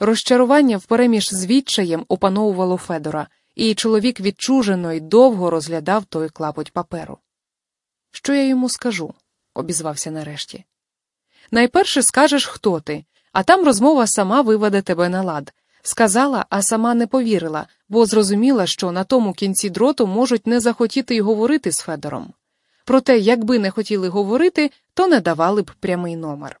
Розчарування впереміж з відчаєм опановувало Федора, і чоловік відчужено й довго розглядав той клапоть паперу. Що я йому скажу? обізвався нарешті. Найперше скажеш, хто ти, а там розмова сама виведе тебе на лад. Сказала, а сама не повірила, бо зрозуміла, що на тому кінці дроту можуть не захотіти й говорити з Федором. Проте, якби не хотіли говорити, то не давали б прямий номер.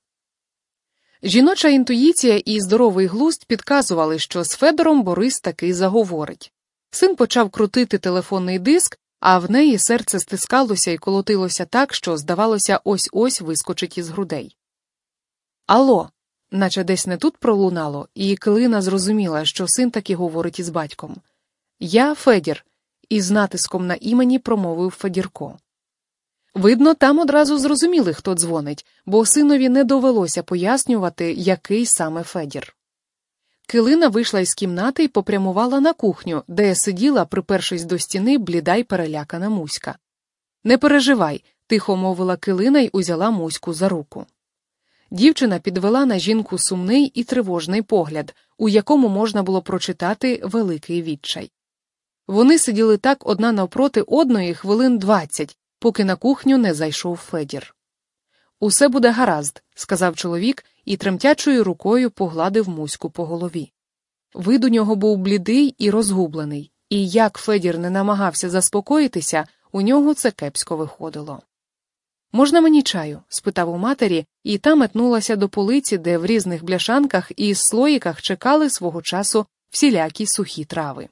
Жіноча інтуїція і здоровий глузд підказували, що з Федором Борис таки заговорить. Син почав крутити телефонний диск, а в неї серце стискалося і колотилося так, що, здавалося, ось ось вискочить із грудей. Алло, наче десь не тут пролунало, і Клина зрозуміла, що син таки говорить із батьком. Я Федір, із натиском на імені промовив Федірко. Видно, там одразу зрозуміли, хто дзвонить, бо синові не довелося пояснювати, який саме Федір. Килина вийшла із кімнати і попрямувала на кухню, де сиділа, припершись до стіни, бліда й перелякана Муська. Не переживай, тихо мовила килина й узяла Муську за руку. Дівчина підвела на жінку сумний і тривожний погляд, у якому можна було прочитати великий відчай. Вони сиділи так одна навпроти одної хвилин двадцять, поки на кухню не зайшов Федір. Усе буде гаразд, сказав чоловік і тремтячою рукою погладив муську по голові. Вид у нього був блідий і розгублений, і як Федір не намагався заспокоїтися, у нього це кепсько виходило. Можна мені чаю? спитав у матері, і та метнулася до полиці, де в різних бляшанках і слоїках чекали свого часу всілякі сухі трави.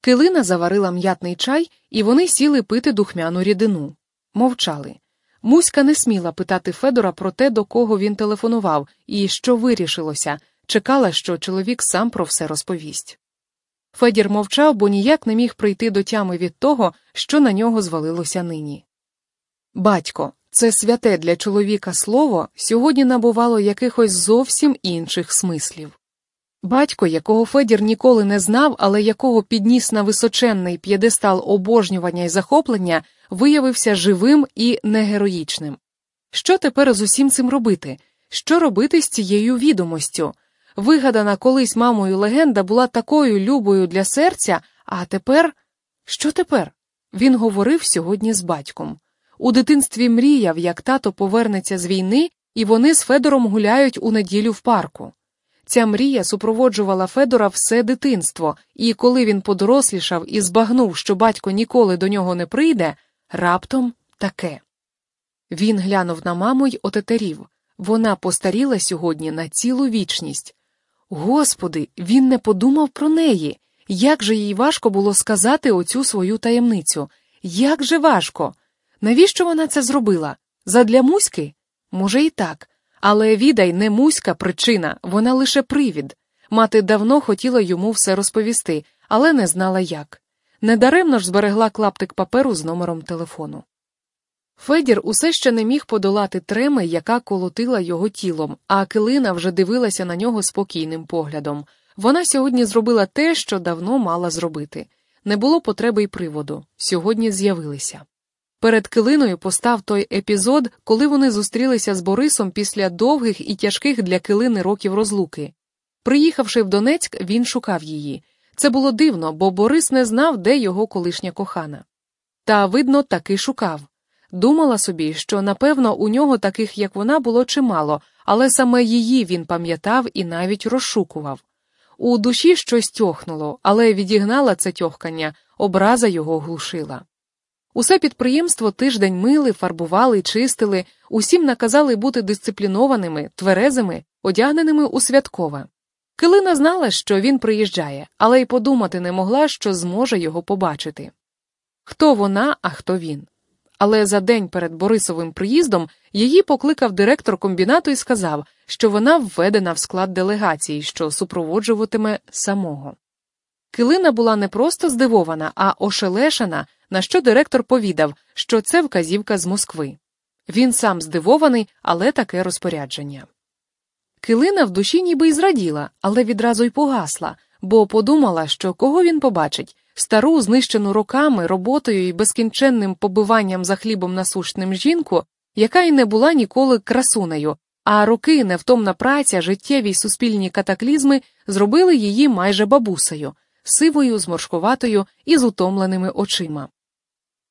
Килина заварила м'ятний чай, і вони сіли пити духмяну рідину. Мовчали. Муська не сміла питати Федора про те, до кого він телефонував, і що вирішилося, чекала, що чоловік сам про все розповість. Федір мовчав, бо ніяк не міг прийти до тями від того, що на нього звалилося нині. Батько, це святе для чоловіка слово сьогодні набувало якихось зовсім інших смислів. Батько, якого Федір ніколи не знав, але якого підніс на височенний п'єдестал обожнювання і захоплення, виявився живим і негероїчним. Що тепер з усім цим робити? Що робити з цією відомостю? Вигадана колись мамою легенда була такою любою для серця, а тепер. Що тепер? Він говорив сьогодні з батьком. У дитинстві мріяв, як тато повернеться з війни, і вони з Федором гуляють у неділю в парку. Ця мрія супроводжувала Федора все дитинство, і коли він подорослішав і збагнув, що батько ніколи до нього не прийде, раптом таке. Він глянув на маму й отетерів. Вона постаріла сьогодні на цілу вічність. Господи, він не подумав про неї. Як же їй важко було сказати оцю свою таємницю? Як же важко! Навіщо вона це зробила? Задля Муськи? Може, і так. Але відай не Муська причина, вона лише привід. Мати давно хотіла йому все розповісти, але не знала як. Недаремно ж зберегла клаптик паперу з номером телефону. Федір усе ще не міг подолати треми, яка колотила його тілом, а Килина вже дивилася на нього спокійним поглядом. Вона сьогодні зробила те, що давно мала зробити. Не було потреби й приводу. Сьогодні з'явилися. Перед килиною постав той епізод, коли вони зустрілися з Борисом після довгих і тяжких для килини років розлуки. Приїхавши в Донецьк, він шукав її. Це було дивно, бо Борис не знав, де його колишня кохана. Та, видно, таки шукав. Думала собі, що, напевно, у нього таких, як вона, було чимало, але саме її він пам'ятав і навіть розшукував. У душі щось тьохнуло, але відігнала це тьохкання, образа його глушила. Усе підприємство тиждень мили, фарбували, чистили, усім наказали бути дисциплінованими, тверезими, одягненими у святкове. Килина знала, що він приїжджає, але й подумати не могла, що зможе його побачити. Хто вона, а хто він. Але за день перед Борисовим приїздом її покликав директор комбінату і сказав, що вона введена в склад делегації, що супроводжуватиме самого. Килина була не просто здивована, а ошелешена, на що директор повідав, що це вказівка з Москви. Він сам здивований, але таке розпорядження. Килина в душі ніби й зраділа, але відразу й погасла, бо подумала, що кого він побачить стару, знищену роками, роботою і безкінченним побиванням за хлібом насущним жінку, яка й не була ніколи красунею, А роки, невтомна праця, життєві й суспільні катаклізми зробили її майже бабусею, сивою, зморшкуватою і з утомленими очима.